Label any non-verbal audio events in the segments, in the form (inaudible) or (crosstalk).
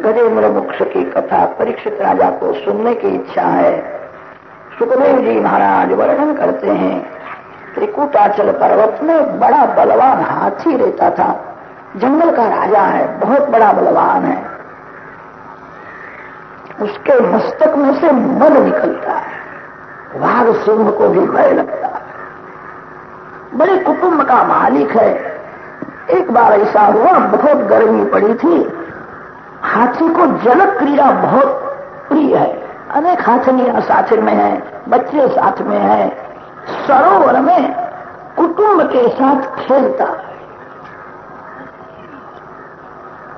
गजेंद्र मोक्ष की कथा परीक्षित राजा को सुनने की इच्छा है। सुखदेव जी महाराज वर्णन करते हैं, त्रिकूटाचल पर्वत में बड़ा बलवान हाथी रहता था। जंगल का राजा है, बहुत बड़ा बलवान है। उसके मस्तक में से मद निकलता है। वाघ सिंह को भी भय लगता बड़े कुटुंब का मालिक है। एक बार ऐसा हुआ बहुत गर्मी पड़ी थी। हाथी को जल क्रीड़ा बहुत प्रिय है। अनेक हाथनियाँ साथ में है, बच्चे साथ में है। सरोवर में कुटुंब के साथ खेलता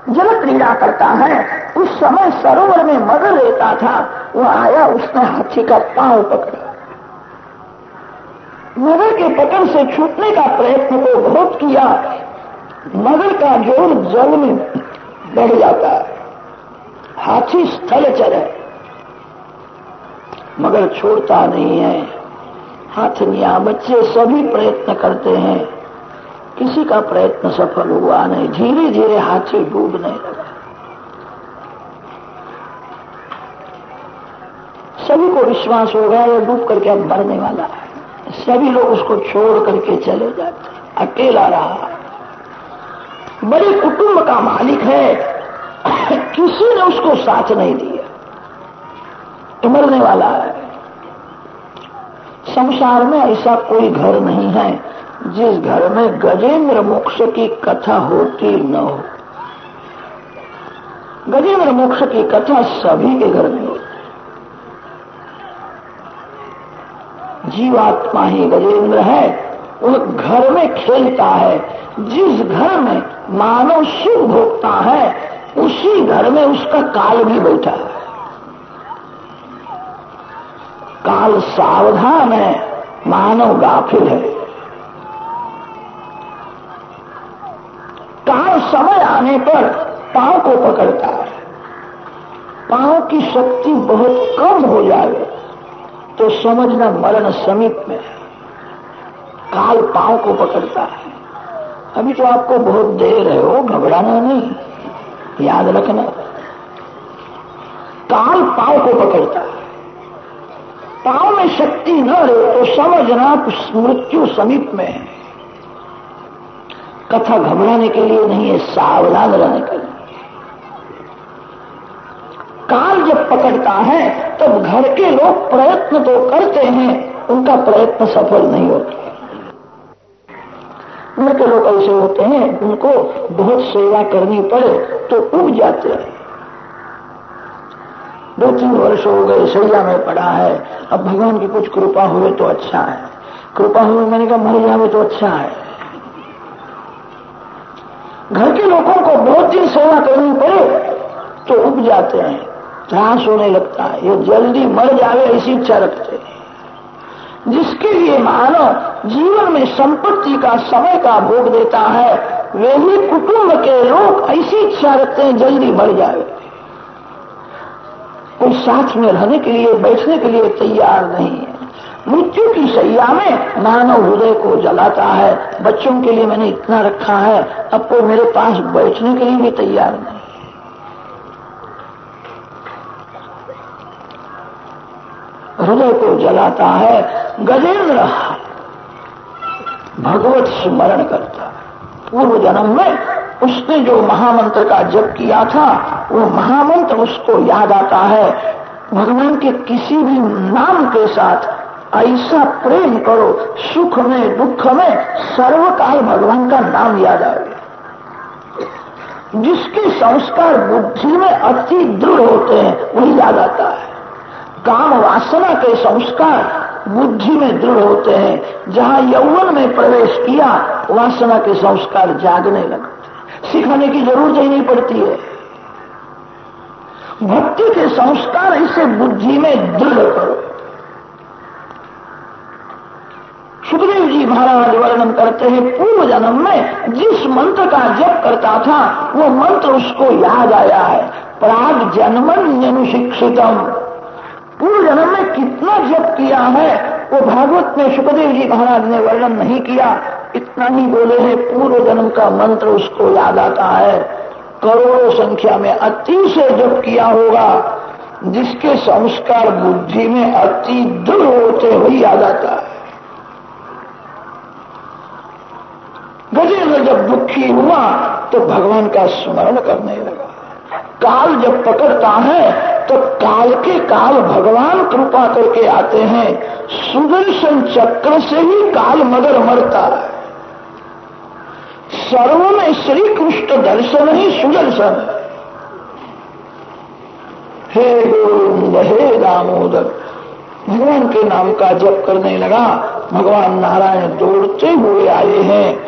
जल क्रीड़ा करता है। उस समय सरोवर में मगर रहता था। वो आया उसने हाथी का पाँव पकड़ा। मगर के पकड़ से छूटने का प्रयत्न को बहुत किया, मगर का ज़ोर जल में बढ़ जाता। है हाथी स्थल चले मगर छोड़ता नहीं है। हाथनिया बच्चे सभी प्रयत्न करते हैं। किसी का प्रयत्न सफल हुआ नहीं। धीरे धीरे हाथी डूबने लगा। सभी को विश्वास हो गया ये डूब करके अब मरने वाला है। सभी लोग उसको छोड़ करके चले जाते अकेला रहा। बड़े कुटुंब का मालिक है। किसी ने उसको साथ नहीं दिया। तो मरने वाला है। संसार में ऐसा कोई घर नहीं है, जिस घर में गजेंद्र मोक्ष की कथा होती न हो। गजेंद्र मोक्ष की कथा सभी के घर में होती जीवात्मा ही गजेंद्र है। वह घर में खेलता है। जिस घर में मानव सुख भोगता है, उसी घर में उसका काल भी बैठा है। काल सावधान है, मानव गाफिल है। काल समय आने पर पाँव को पकड़ता है। पाँव की शक्ति बहुत कम हो जाए। तो समझना मरण समीप में काल पाँव को पकड़ता है। अभी तो आपको बहुत देर है, वो घबराना नहीं, याद रखना। काल पाँव को पकड़ता है। पाँव में शक्ति न रहे तो समझना मृत्यु समीप में है। कथा घबराने के लिए नहीं है, सावधान रहने के लिए। काल जब पकड़ता है, तब घर के लोग प्रयत्न तो करते हैं, उनका प्रयत्न सफल नहीं होता। घर के लोग ऐसे होते हैं, उनको बहुत सेवा करनी पड़े तो उग जाते हैं। दो तीन वर्ष हो गए, सैया में पड़ा है, अब भगवान की कुछ कृपा हुए तो अच्छा है। कृपा हुए मैंने कहा मर जावे तो अच्छा है। घर के लोगों को बहुत दिन सेवा करनी पड़े तो उग जाते हैं। त्रास होने लगता है। ये जल्दी मर जावे ऐसी इच्छा रखते हैं। जिसके लिए मानव जीवन में संपत्ति का समय का भोग देता है, वे ही कुटुंब के लोग ऐसी इच्छा रखते हैं, जल्दी मर जाए कोई साथ में रहने के लिए, बैठने के लिए तैयार नहीं है। मृत्यु की सैया में मानव हृदय को जलाता है। बच्चों के लिए मैंने इतना रखा है। अब कोई मेरे पास बैठने के लिए भी तैयार नहीं। हृदय को जलाता है गजेंद्र भगवत स्मरण करता है। पूर्व जन्म में उसने जो महामंत्र का जप किया था, वो महामंत्र उसको याद आता है। भगवान के किसी भी नाम के साथ ऐसा प्रेम करो, सुख में, दुख में, सर्वकाल भगवान का नाम याद आए जिसके संस्कार बुद्धि में अति दृढ़ होते हैं, वही याद आता है। काम वासना के संस्कार बुद्धि में दृढ़ होते हैं। जहाँ यौवन में प्रवेश किया, वासना के संस्कार जागने लगते सिखाने की ज़रूरत ही नहीं पड़ती है। भक्ति के संस्कार इसे बुद्धि में दृढ़ करो। सुखदेव जी महाराज वर्णन करते हैं, पूर्व जन्म में जिस मंत्र का जप करता था, वो मंत्र उसको याद आया है। प्राग जन्मन अनुशिक्षितम पूर्व जन्म में कितना जप किया है, वो भागवत में सुखदेव जी महाराज ने वर्णन नहीं किया। इतना ही बोले हैं, पूर्व जन्म का मंत्र उसको याद आता है। करोड़ों संख्या में अति से जब किया होगा, जिसके संस्कार बुद्धि में अति दृढ़ होते हुए याद आता है। गजेंद्र जब दुखी हुआ तो भगवान का स्मरण करने लगा। काल जब पकड़ता है तो काल के काल भगवान कृपा करके आते हैं। सुदर्शन चक्र से ही काल मगर मरता है। सर्व में श्री कृष्ण दर्शन ही सुदर्शन हे। गोविंद, हे दामोदर, भगवान के नाम का जप करने लगा। भगवान नारायण दौड़ते हुए आए हैं।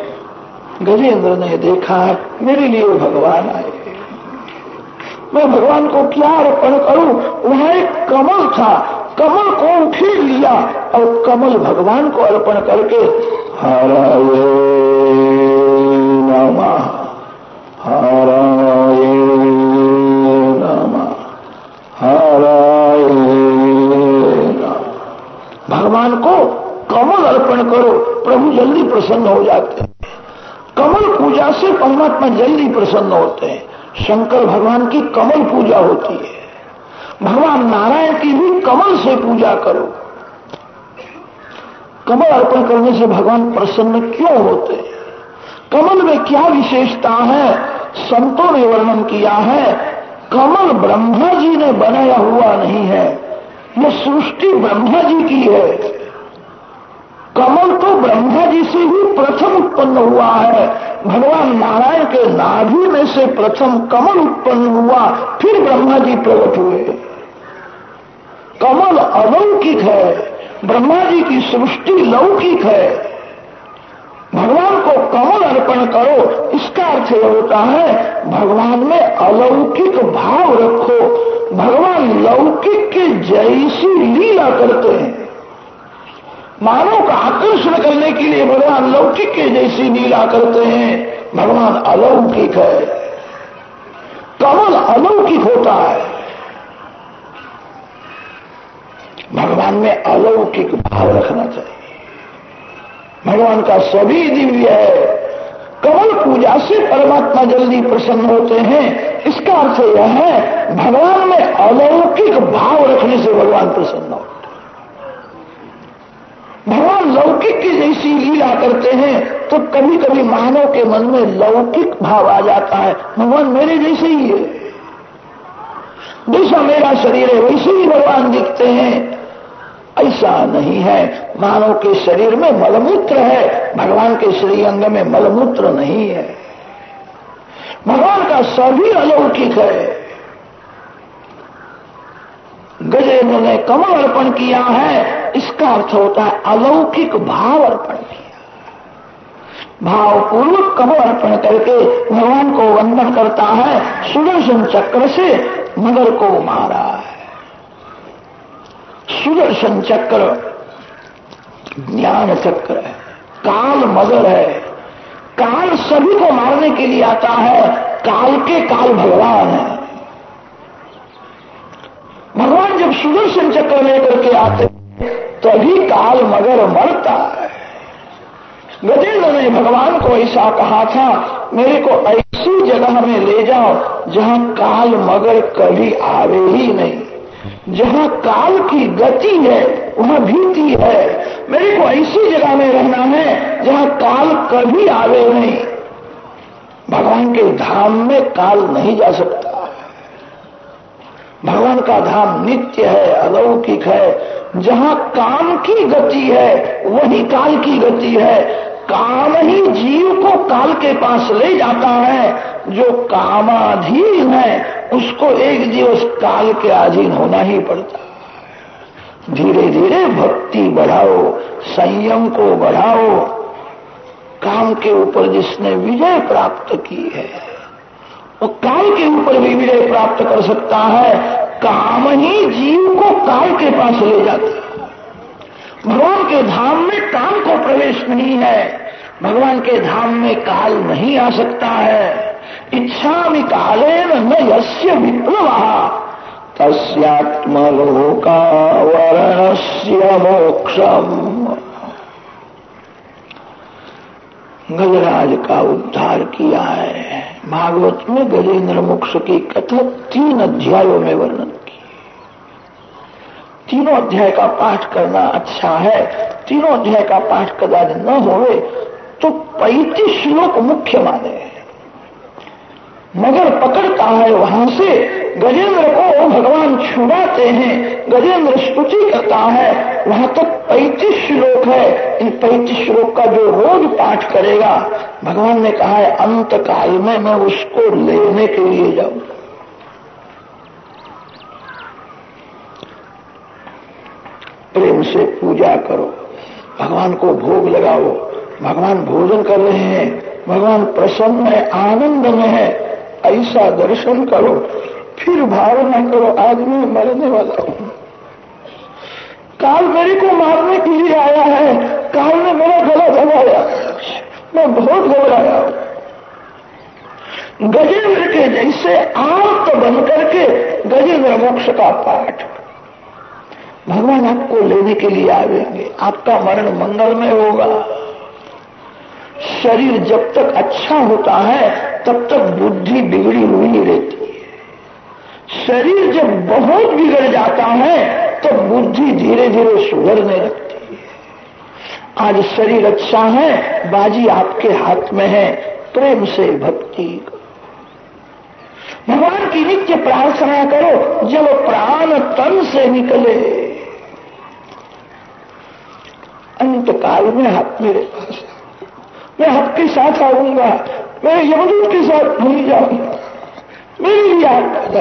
गजेंद्र ने देखा, मेरे लिए भगवान आए मैं भगवान को क्या अर्पण करूँ। वहाँ एक कमल था। कमल को उठे लिया और कमल भगवान को अर्पण करके हराए नमा हराए नमा हराए भगवान को कमल अर्पण करो, प्रभु जल्दी प्रसन्न हो जाते हैं। कमल पूजा से परमात्मा जल्दी प्रसन्न होते हैं। शंकर भगवान की कमल पूजा होती है। भगवान नारायण की भी कमल से पूजा करो। कमल अर्पण करने से भगवान प्रसन्न क्यों होते हैं? कमल में क्या विशेषता है? संतों ने वर्णन किया है, कमल ब्रह्मा जी ने बनाया हुआ नहीं है यह सृष्टि ब्रह्मा जी की है। कमल तो ब्रह्मा जी से ही प्रथम उत्पन्न हुआ है भगवान नारायण के नाभि में से प्रथम कमल उत्पन्न हुआ, फिर ब्रह्मा जी प्रकट हुए। कमल अलौकिक है ब्रह्मा जी की सृष्टि लौकिक है। भगवान को कमल अर्पण करो, इसका अर्थ यह होता है, भगवान में अलौकिक भाव रखो। भगवान लौकिक के जैसी लीला करते हैं। मानव का आकर्षण करने के लिए भगवान लौकिक के जैसी लीला करते हैं। भगवान अलौकिक है। कमल अलौकिक होता है। भगवान में अलौकिक भाव रखना चाहिए। भगवान का सभी दिव्य है। कमल पूजा से परमात्मा जल्दी प्रसन्न होते हैं। इसका अर्थ यह है, भगवान में अलौकिक भाव रखने से भगवान प्रसन्न होते लौकिक की जैसी लीला करते हैं तो कभी कभी मानव के मन में लौकिक भाव आ जाता है। भगवान मेरे जैसे ही है। जैसा मेरा शरीर है, वैसे ही भगवान दिखते हैं। ऐसा नहीं है। मानव के शरीर में मलमूत्र है। भगवान के श्रीअंग में मलमूत्र नहीं है। भगवान का सभी अलौकिक है। गजेंद्र ने कमल अर्पण किया है, इसका अर्थ होता है अलौकिक भाव अर्पण किया। भाव पूर्वक कमल अर्पण करके भगवान को वंदन करता है, सुदर्शन चक्र से मगर को मारा है। सुदर्शन चक्र ज्ञान चक्र है, काल मगर है। काल सभी को मारने के लिए आता है, काल के काल भगवान है। भगवान जब सुदर्शन चक्र लेकर के आते तभी काल मगर मरता है। गजेंद्र ने भगवान को ऐसा कहा था, मेरे को ऐसी जगह में ले जाओ जहाँ काल मगर कभी आवे ही नहीं। जहाँ काल की गति है, वहाँ भीति है। मेरे को ऐसी जगह में रहना है जहाँ काल कभी आवे नहीं। भगवान के धाम में काल नहीं जा सकता। भगवान का धाम नित्य है, अलौकिक है। जहाँ काम की गति है, वही काल की गति है। काम ही जीव को काल के पास ले जाता है। जो कामाधीन है, उसको एक दिवस काल के अधीन होना ही पड़ता है। धीरे धीरे भक्ति बढ़ाओ, संयम को बढ़ाओ। काम के ऊपर जिसने विजय प्राप्त की है वो काल के ऊपर भी विजय प्राप्त कर सकता है। काम ही जीव को काल के पास ले जाता है। भगवान के धाम में काम को प्रवेश नहीं है। भगवान के धाम में काल नहीं आ सकता है। इच्छा भी काले न यश्य विप्लव तस्यात्मलोकावरणस्य मोक्षम। गजराज का उद्धार किया है। भागवत में गजेंद्र मोक्ष की कथा तीन अध्यायों में वर्णन की। तीनों अध्याय का पाठ करना अच्छा है। तीनों अध्याय का पाठ कदाच न होवे तो पैतीस श्लोक मुख्य माने मगर पकड़ता है वहाँ से। गजेंद्र को भगवान छुड़ाते हैं, गजेंद्र स्तुति करता है। वहाँ तक पैंतीस श्लोक है। इन पैंतीस श्लोक का जो रोज पाठ करेगा, भगवान ने कहा है अंत काल में मैं उसको लेने के लिए जाऊँ। प्रेम से पूजा करो, भगवान को भोग लगाओ। भगवान भोजन कर रहे हैं, भगवान प्रसन्न है, आनंद में है। ऐसा दर्शन करो, फिर भावना करो आज मैं मरने वाला हूँ। काल मेरे को मारने के लिए आया है। काल ने मेरा गला दबाया मैं बहुत घबराया हूँ। गजेंद्र के जैसे आर्त बन करके गजेंद्र मोक्ष का पाठ। भगवान आपको लेने के लिए आवेंगे। आपका मरण मंगल में होगा। शरीर जब तक अच्छा होता है, तब तक बुद्धि बिगड़ी हुई नहीं रहती। है शरीर जब बहुत बिगड़ जाता है तो बुद्धि धीरे धीरे सुधरने लगती है। आज शरीर अच्छा है, बाजी आपके हाथ में है, प्रेम से भक्ति भगवान की नित्य प्रार्थना करो, जब प्राण तन से निकले। अंत काल में हाथ मेरे पास मैं आपके साथ आऊँगा। मैं यमदूत के साथ भूल जाऊँगा मेरे लिए आता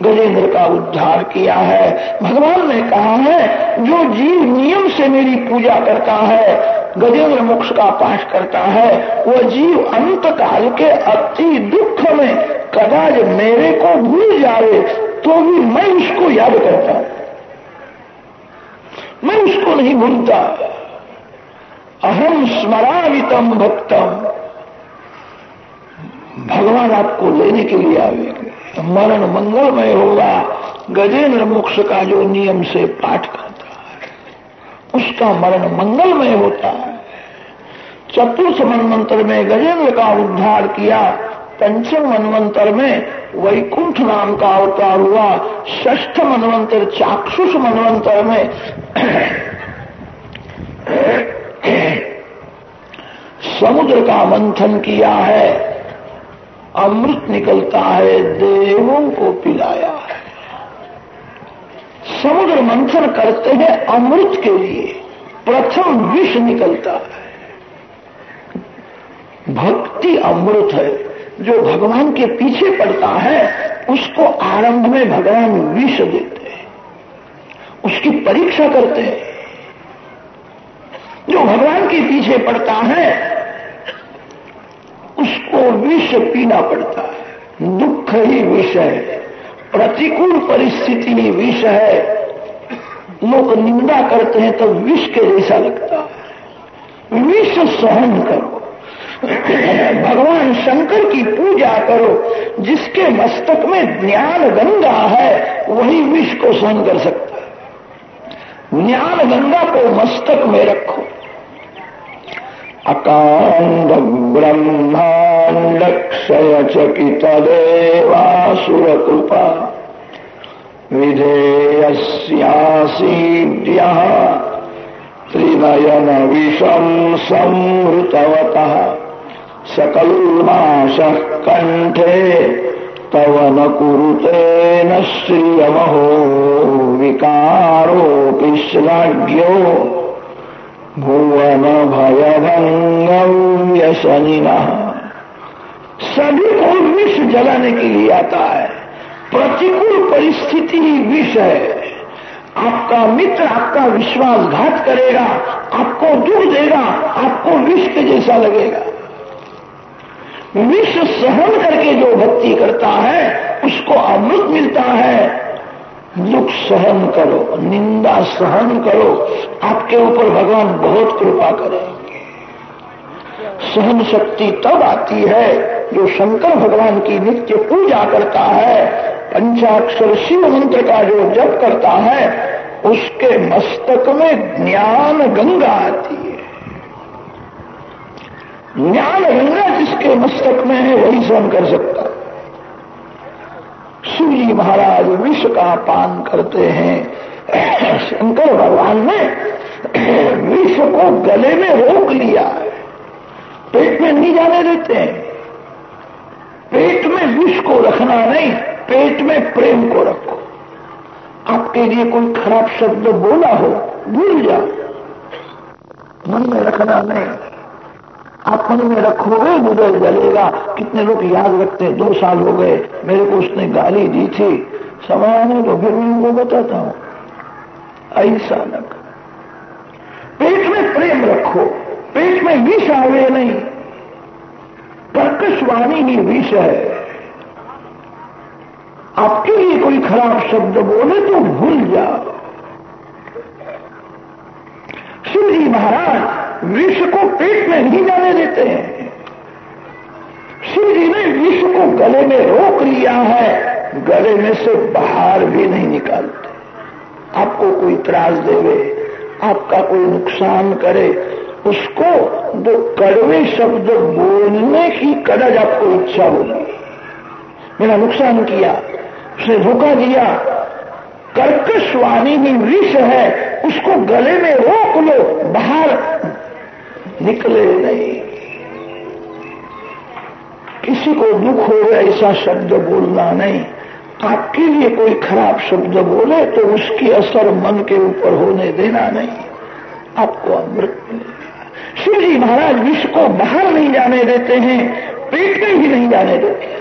गजेंद्र का उद्धार किया है। भगवान ने कहा है, जो जीव नियम से मेरी पूजा करता है, गजेंद्र मोक्ष का पाठ करता है, वह जीव अंत काल के अति दुख में कदाच मेरे को भूल जाए तो भी मैं उसको याद करता हूँ। मैं उसको नहीं भूलता। अहम स्मरावितम भक्तम। भगवान आपको लेने के लिए आवेंगे मरण मंगलमय होगा। गजेंद्र मोक्ष का जो नियम से पाठ करता है, उसका मरण मंगलमय होता है। चतुर्थ मनमंत्र में गजेंद्र का उद्धार किया, पंचम मनवंतर में वैकुंठ नाम का अवतार हुआ ष्ठ मनवंतर चाक्षुष मनवंतर में समुद्र का मंथन किया है, अमृत निकलता है, देवों को पिलाया है। समुद्र मंथन करते हैं अमृत के लिए, प्रथम विष निकलता है। भक्ति अमृत है, जो भगवान के पीछे पड़ता है, उसको आरंभ में भगवान विष देते उसकी परीक्षा करते हैं। जो भगवान के पीछे पड़ता है, उसको विष पीना पड़ता है। दुख ही विष है, प्रतिकूल परिस्थिति ही विष है। लोग निंदा करते हैं तो विष के जैसा लगता है। विष सहन करो। भगवान शंकर की पूजा करो, जिसके मस्तक में ज्ञान गंगा है, वही विष को सहन कर सकता ज्ञान गंगा को मस्तक में रखो। अकांड ब्रह्मांड क्षय चकित देवासुर कृपा विधेयस्यासीद्य। त्रिनयन विषम संहृतवतः। सकलमाश कंठे तव न कुरुते न श्रियमहो, विकारोऽपि श्लाघ्यो। भुवन भयभंगम यशनिना सभी को विष जलाने के लिए आता है। प्रतिकूल परिस्थिति ही विष है। आपका मित्र आपका विश्वासघात करेगा, आपको दुख देगा, आपको विष के जैसा लगेगा। विष सहन करके जो भक्ति करता है, उसको अमृत मिलता है। दुख सहन करो, निंदा सहन करो। आपके ऊपर भगवान बहुत कृपा करेंगे। सहन शक्ति तब आती है जो शंकर भगवान की नित्य पूजा करता है। पंचाक्षर शिव मंत्र का जो जप करता है, उसके मस्तक में ज्ञान गंगा आती है। ज्ञान गंगा जिसके मस्तक में है वही सहन कर सकता। जी महाराज विश्व का पान करते हैं। शंकर भगवान ने विश्व को गले में रोक लिया। है पेट में नहीं जाने देते हैं। पेट में विष को रखना नहीं, पेट में प्रेम को रखो। आपके लिए कोई खराब शब्द बोला हो, भूल जाओ। मन में रखना नहीं। आप मन में रखोगे, मुझे जलेगा। कितने लोग याद रखते दो साल हो गए, मेरे को उसने गाली दी थी। समय आने तो फिर मैं उनको बताता हूँ। ऐसा न पेट में प्रेम रखो। पेट में विष आवे नहीं। कर्कशवाणी ही विष है। आपके लिए कोई खराब शब्द बोले तो भूल जाओ। शिव जी महाराज विष को पेट में नहीं जाने देते हैं। शिव जी ने विष को गले में रोक लिया है, गले में से बाहर भी नहीं निकालते। आपको कोई त्रास देवे, आपका कोई नुकसान करे, उसको जो कड़वे शब्द बोलने की कदज आपको इच्छा होगी। मेरा नुकसान किया, उसने धोखा दिया, कर्कश वाणी में विष है, उसको गले में रोक लो, बाहर निकले नहीं। किसी को दुख हो गया ऐसा शब्द बोलना नहीं। आपके लिए कोई खराब शब्द बोले तो उसकी असर मन के ऊपर होने देना नहीं। आपको अमृत मिलेगा। शिव जी महाराज विष को बाहर नहीं जाने देते हैं, पेट में भी नहीं जाने देते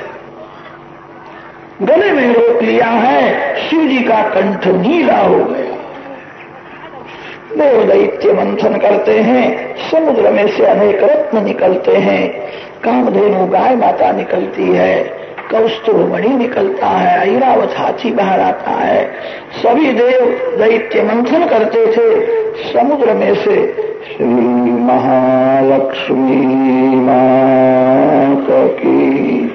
गले में रोक लिया है, शिव जी का कंठ नीला हो गया। देव दैत्य मंथन करते हैं, समुद्र में से अनेक रत्न निकलते हैं, कामधेनु गाय माता निकलती है कौस्तुभ मणि निकलता है, ऐरावत हाथी बाहर आता है। सभी देव दैत्य मंथन करते थे, समुद्र में से श्री महालक्ष्मी माता की।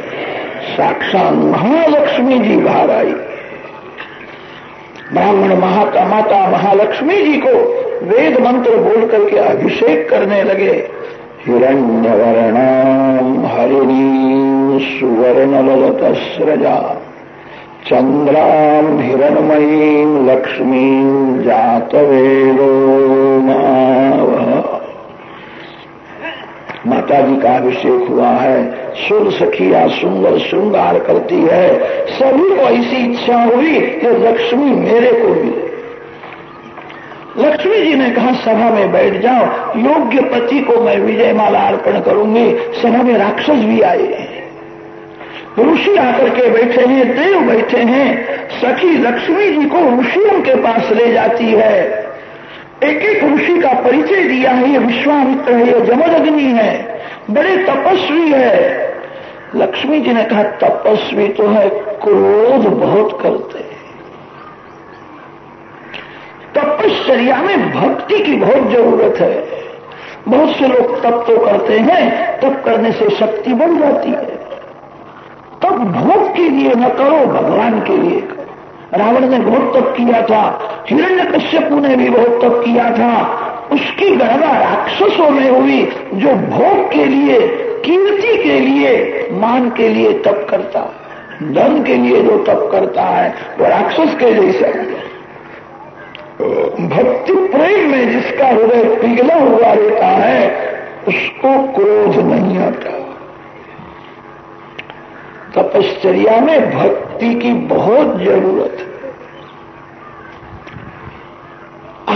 साक्षात महालक्ष्मी जी बाहर आई। ब्राह्मण महाता माता महालक्ष्मी जी को वेद मंत्र बोल करके अभिषेक करने लगे। हिरण्यवर्णाम हरिणी सुवर्णलतस्रजा चंद्राम हिरणमयी लक्ष्मी जातवेदो माता जी का अभिषेक हुआ है। सुर सखिया सुंदर श्रृंगार करती है। सभी को ऐसी इच्छा हुई कि लक्ष्मी मेरे को मिले लक्ष्मी जी ने कहा, सभा में बैठ जाओ, योग्य पति को मैं विजय माला अर्पण करूँगी। सभा में राक्षस भी आए हैं। ऋषि आकर के बैठे हैं, देव बैठे हैं। सखी लक्ष्मी जी को ऋषियों के पास ले जाती है। एक एक ऋषि का परिचय दिया है, ये विश्वामित्र है, ये जमदग्नि है, बड़े तपस्वी है। लक्ष्मी जी ने कहा, तपस्वी तो है, क्रोध बहुत करते हैं तपश्चर्या में भक्ति की बहुत ज़रूरत है। बहुत से लोग तप तो करते हैं, तप करने से शक्ति बढ़ जाती है। तब भोग के लिए न करो, भगवान के लिए। करो रावण ने बहुत तप किया था, हिरण्य कश्यपु ने भी बहुत तप किया था। उसकी गणना राक्षसों में हुई, जो भोग के लिए कीर्ति के लिए, मान के लिए तप करता धन के लिए जो तप करता है, वो राक्षस के जैसा भक्ति प्रेम में जिसका हृदय पिघला हुआ रहता है, उसको क्रोध नहीं आता। तपश्चर्या में भक्ति की बहुत ज़रूरत है।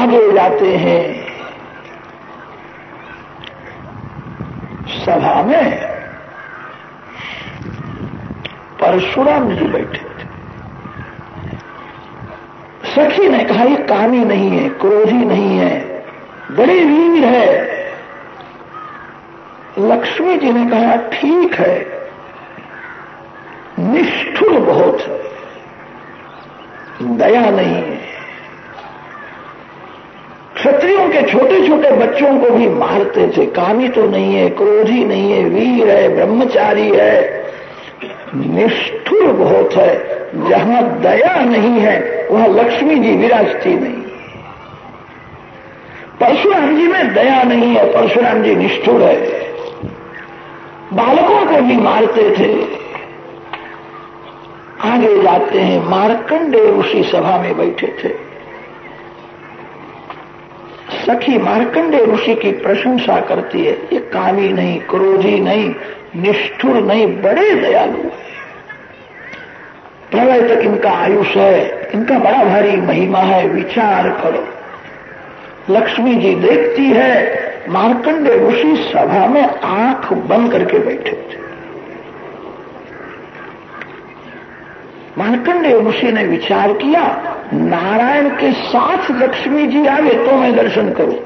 आगे जाते हैं। सभा में परशुराम जी बैठे। सखी ने कहा, ये कामी नहीं है, क्रोधी नहीं है, बड़े वीर है। लक्ष्मी जी ने कहा, ठीक है, निष्ठुर बहुत है दया नहीं है। क्षत्रियों के छोटे छोटे बच्चों को भी मारते थे, कामी तो नहीं है, क्रोधी नहीं है, वीर है, ब्रह्मचारी है, निष्ठुर बहुत है, जहाँ दया नहीं है वहाँ लक्ष्मी जी विराजती नहीं। परशुराम जी में दया नहीं है, परशुराम जी निष्ठुर है। बालकों को भी मारते थे। आगे जाते हैं, मारकंडे ऋषि सभा में बैठे थे। सखी, मारकंडे ऋषि की प्रशंसा करती है, ये कामी नहीं, क्रोधी नहीं, निष्ठुर नहीं, बड़े दयालु प्रलय तक इनका आयुष है। इनका बड़ा भारी महिमा है, विचार करो। लक्ष्मी जी देखती है, मारकंडे ऋषि सभा में आँख बंद करके बैठे थे। मार्कंडे ऋषि ने विचार किया, नारायण के साथ लक्ष्मी जी आवे तो मैं दर्शन करूँ।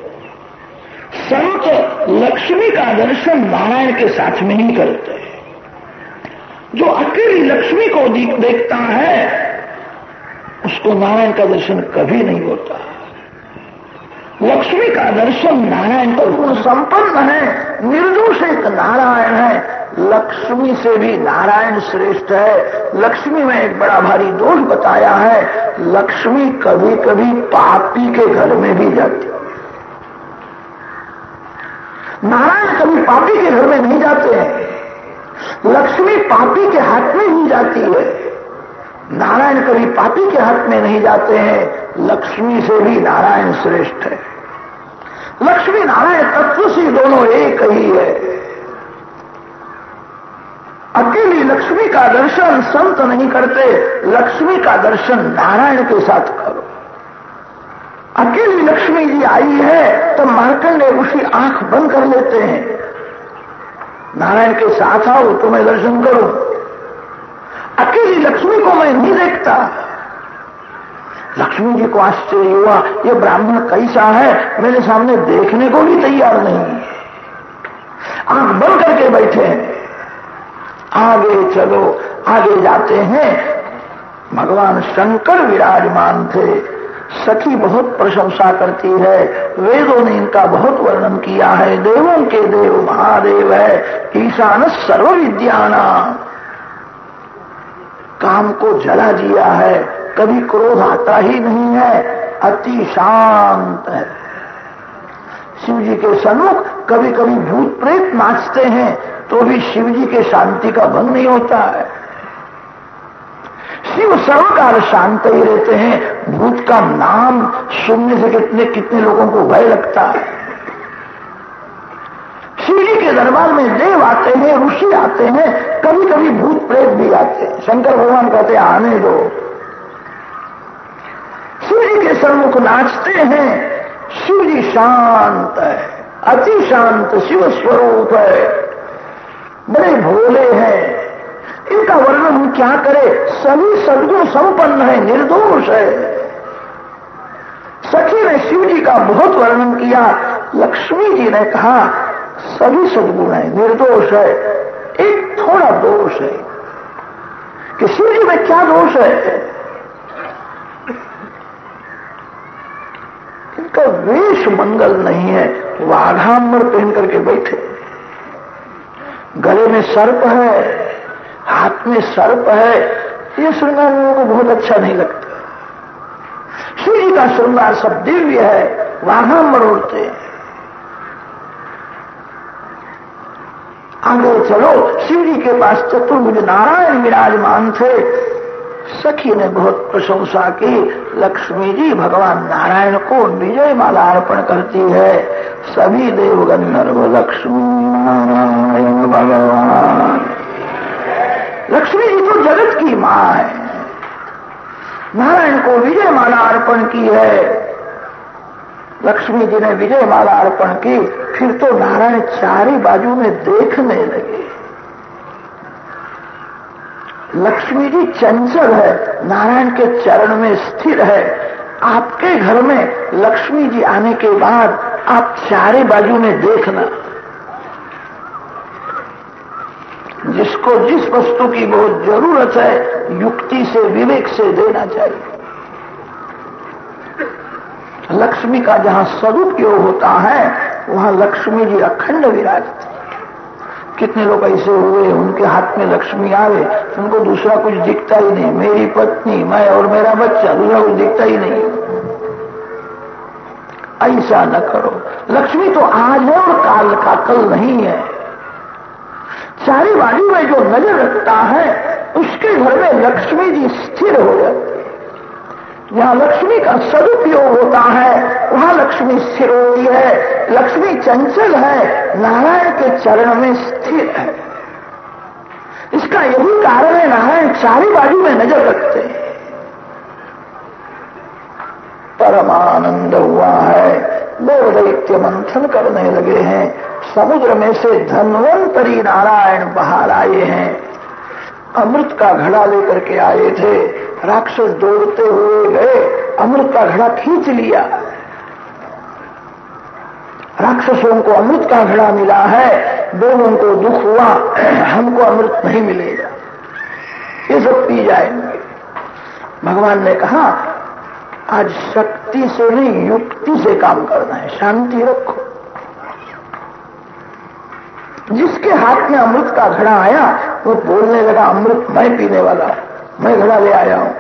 संत लक्ष्मी का दर्शन नारायण के साथ में ही करते जो अकेली लक्ष्मी को देखता है उसको नारायण का दर्शन कभी नहीं होता। लक्ष्मी का दर्शन नारायण का गुण संपन्न है, निर्दोष एक नारायण है। लक्ष्मी से भी नारायण श्रेष्ठ है। लक्ष्मी में एक बड़ा भारी दोष बताया है, लक्ष्मी कभी कभी पापी के घर में भी जाती नारायण कभी पापी के घर में नहीं जाते हैं। लक्ष्मी पापी के हाथ में ही जाती है। नारायण कभी पापी के हाथ में नहीं जाते हैं। लक्ष्मी से भी नारायण श्रेष्ठ है। लक्ष्मी नारायण तत्व से दोनों एक ही है। अकेली लक्ष्मी का दर्शन संत नहीं करते। लक्ष्मी का दर्शन नारायण के साथ करो। अकेली लक्ष्मी जी आई है तो मार्कंडे ऋषि आँख बंद कर लेते हैं। नारायण के साथ आओ तो मैं दर्शन करूँ। अकेली लक्ष्मी को मैं नहीं देखता। लक्ष्मी जी को आश्चर्य हुआ, ये ब्राह्मण कैसा है? मेरे सामने देखने को भी तैयार नहीं आँख बंद करके बैठे हैं। आगे चलो, आगे जाते हैं। भगवान शंकर विराजमान थे। सखी बहुत प्रशंसा करती है। वेदों ने इनका बहुत वर्णन किया है। देवों के देव महादेव है। ईशान सर्व विद्याना काम को जला दिया है। कभी क्रोध आता ही नहीं है। अति शांत है। शिव जी के सन्मुख कभी कभी भूत प्रेत नाचते हैं तो भी शिव जी के शांति का भंग नहीं होता है। शिव सर्वकाल शांत ही रहते हैं। भूत का नाम सुनने से कितने कितने लोगों को भय लगता है। शिव जी के दरबार में देव आते हैं, ऋषि आते हैं कभी कभी भूत प्रेत भी आते हैं। शंकर भगवान कहते हैं, आने दो। शिवजी के सन्मुख नाचते हैं, शिवजी शांत है, अति शांत शिव स्वरूप है। बड़े भोले हैं। इनका वर्णन हम क्या करें? सभी सदगुण संपन्न है, निर्दोष है। सखी ने शिव जी का बहुत वर्णन किया, लक्ष्मी जी ने कहा सभी सदगुण है, निर्दोष है। एक थोड़ा दोष है। कि जी में क्या दोष है? इनका वेश मंगल नहीं है। वाघाम्बर पहन करके बैठे। गले में सर्प है, हाथ में सर्प है। ये श्रृंगार लोगों को बहुत अच्छा नहीं लगता। जी का श्रृंगार सब दिव्य है। वहाँ मरोड़ते हैं। आगे चलो। जी के पास चतुर्भुज नारायण विराजमान थे। सखी ने बहुत प्रशंसा की, लक्ष्मी जी, भगवान नारायण को विजय माला अर्पण करती है। सभी देव गंधर्व लक्ष्मी नारायण भगवान। लक्ष्मी जी तो जगत की माँ है। नारायण को विजय माला अर्पण की है। लक्ष्मी जी ने विजय माला अर्पण की, फिर तो नारायण चारे बाजू में देखने लगे। लक्ष्मी जी चंचल है, नारायण के चरण में स्थिर है। आपके घर में लक्ष्मी जी आने के बाद आप चारे बाजू में देखना। जिसको जिस वस्तु की बहुत ज़रूरत है, युक्ति से, विवेक से देना चाहिए। लक्ष्मी का जहाँ सदुपयोग होता है, वहाँ लक्ष्मी जी अखंड विराजती कितने लोग ऐसे हुए, उनके हाथ में लक्ष्मी आवे, उनको दूसरा कुछ दिखता ही नहीं। मेरी पत्नी, मैं और मेरा बच्चा, दूसरा कुछ दिखता ही नहीं। ऐसा न करो। लक्ष्मी तो आज है और काल का कल नहीं है। चारी बाजू में जो नज़र रखता है, उसके घर में लक्ष्मी जी स्थिर हो जाती जहाँ लक्ष्मी का सदुपयोग होता है। वहाँ लक्ष्मी स्थिर होती है, लक्ष्मी चंचल है, नारायण के चरण में स्थिर है। इसका यही कारण है, नारायण चारी बाजू में नज़र रखते हैं। परमानंद हुआ है लोग दैत्य मंथन करने लगे हैं। समुद्र में से धनवंतरी नारायण बाहर आए हैं। अमृत का घड़ा लेकर के आए थे। राक्षस दौड़ते हुए गए, अमृत का घड़ा खींच लिया। राक्षसों को अमृत का घड़ा मिला है, दोनों को दुख हुआ, हमको अमृत नहीं मिलेगा। ये सब पी जाएँगे। भगवान ने कहा, आज शक्ति से नहीं, युक्ति से काम करना है, शांति रखो। जिसके हाथ में अमृत का घड़ा आया, वो बोलने लगा, अमृत मैं पीने वाला मैं घड़ा ले आया हूँ।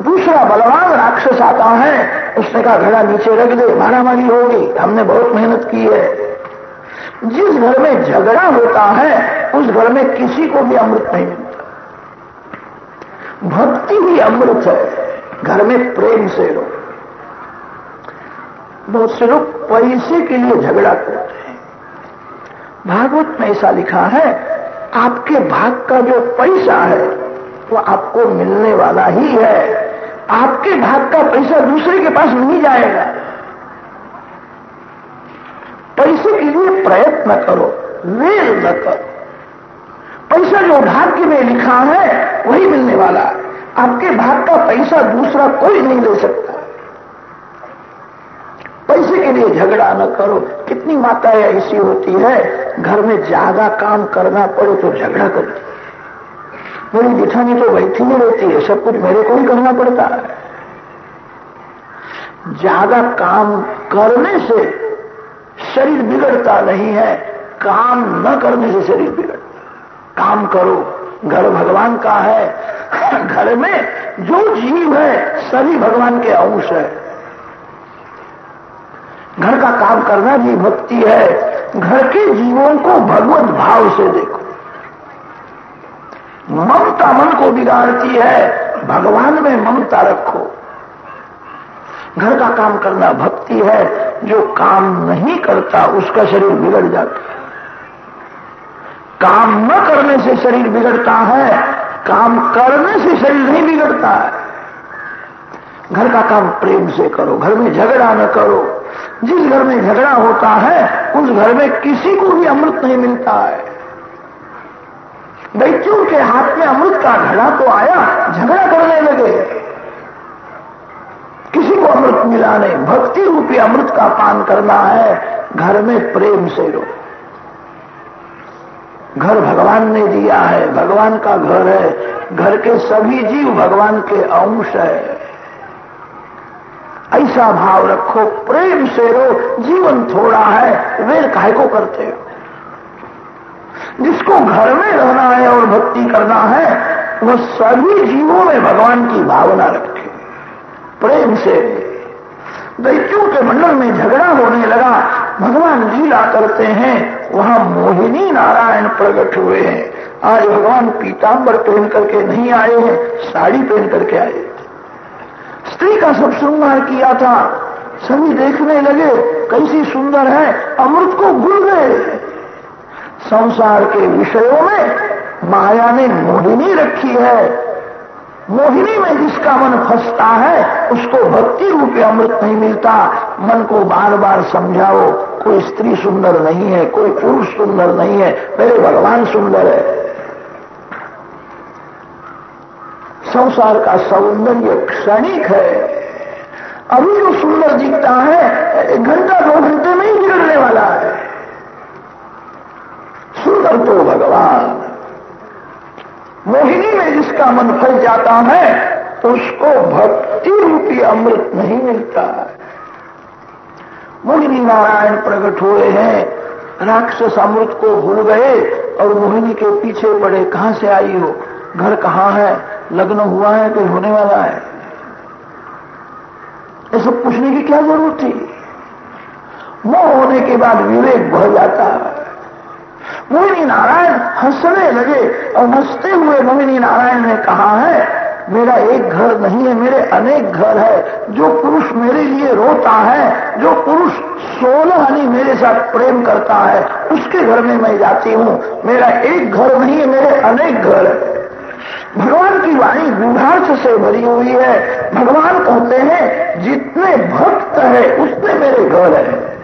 दूसरा बलवान राक्षस आता है, उसने कहा, घड़ा नीचे रख दे, मारामारी होगी, हमने बहुत मेहनत की है। जिस घर में झगड़ा होता है, उस घर में किसी को भी अमृत नहीं मिलता। भक्ति भी अमृत है, घर में प्रेम से रो बहुत से लोग पैसे के लिए झगड़ा करते हैं। भागवत में ऐसा लिखा है, आपके भाग का जो पैसा है वो आपको मिलने वाला ही है। आपके भाग का पैसा दूसरे के पास नहीं जाएगा। पैसे के लिए प्रयत्न करो, वेल न करो। पैसा जो भाग्य में लिखा है, वही मिलने वाला है। आपके भाग का पैसा दूसरा कोई नहीं ले सकता। पैसे के लिए झगड़ा न करो। कितनी माताएँ ऐसी होती है, घर में ज़्यादा काम करना पड़े तो झगड़ा करती मेरी जिठानी तो बैठी नहीं रहती है। सब कुछ मेरे को ही करना पड़ता है। ज़्यादा काम करने से शरीर बिगड़ता नहीं है। काम न करने से शरीर बिगड़ता काम करो। घर भगवान का है। (laughs) घर में जो जीव है, सभी भगवान के अंश है। घर का काम करना भी भक्ति है। घर के जीवों को भगवत भाव से देखो। ममता मन को बिगाड़ती है। भगवान में ममता रखो। घर का काम करना भक्ति है। जो काम नहीं करता, उसका शरीर बिगड़ जाता है। काम न करने से शरीर बिगड़ता है। काम करने से शरीर नहीं बिगड़ता है। घर का काम प्रेम से करो। घर में झगड़ा न करो। जिस घर में झगड़ा होता है, उस घर में किसी को भी अमृत नहीं मिलता है। दैत्यों के हाथ में अमृत का घड़ा तो आया, झगड़ा करने लगे। किसी को अमृत मिला नहीं। भक्ति रूपी अमृत का पान करना है। घर में प्रेम से रो। घर भगवान ने दिया है। भगवान का घर है। घर के सभी जीव भगवान के अंश है। ऐसा भाव रखो। प्रेम से रो। जीवन थोड़ा है। वे काहे को करते हो? जिसको घर में रहना है और भक्ति करना है वह सभी जीवों में भगवान की भावना रखे प्रेम से। दैत्यों के मंडल में झगड़ा होने लगा। भगवान लीला करते हैं। वहाँ मोहिनी नारायण प्रकट हुए हैं। आज भगवान पीताम्बर पहन करके नहीं आए हैं, साड़ी पहन करके आए स्त्री का सब श्रृंगार किया था। सभी देखने लगे, कैसी सुंदर है, अमृत को भूल गए। संसार के विषयों में माया ने मोहिनी रखी है। मोहिनी में जिसका मन फंसता है, उसको भक्ति रूपी अमृत नहीं मिलता। मन को बार बार समझाओ, कोई स्त्री सुंदर नहीं है, कोई पुरुष सुंदर नहीं है, मेरे भगवान सुंदर है। संसार का सौंदर्य क्षणिक है। अभी जो सुंदर दिखता है एक घंटा दो घंटे में ही बिगड़ने वाला है। सुंदर तो भगवान। मोहिनी में जिसका मन फल जाता है तो उसको भक्ति रूपी अमृत नहीं मिलता। मोहिनी नारायण प्रकट हुए हैं, राक्षस अमृत को भूल गए, और मोहिनी के पीछे पड़े, कहाँ से आई हो? घर कहाँ है? लग्न हुआ है कोई होने वाला है? ये सब पूछने की क्या ज़रूरत थी? मोह होने के बाद विवेक बढ़ जाता है। मोहिनी नारायण हंसने लगे और हँसते हुए मोहिनी नारायण ने कहा है, मेरा एक घर नहीं है, मेरे अनेक घर है। जो पुरुष मेरे लिए रोता है, जो पुरुष सोलह हनी मेरे साथ प्रेम करता है, उसके घर में मैं जाती हूँ। मेरा एक घर नहीं है, मेरे अनेक घर है। भगवान की वाणी गुणार्थ से भरी हुई है। भगवान कहते हैं, जितने भक्त है उतने मेरे घर है।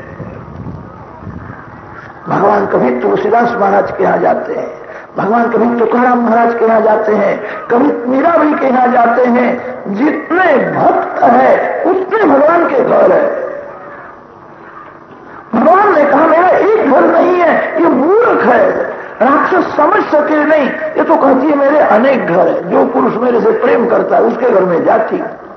भगवान कभी तुलसीदास महाराज के यहाँ जाते हैं। भगवान कभी तुकाराम महाराज के यहाँ जाते हैं। कभी मीराबाई के यहाँ जाते हैं। जितने भक्त है, उतने भगवान के घर है। भगवान ने कहा, मेरा एक घर नहीं है, ये मूर्ख है। राक्षस समझ सके नहीं। ये तो कहती है, मेरे अनेक घर है। जो पुरुष मेरे से प्रेम करता है, उसके घर में जाती है।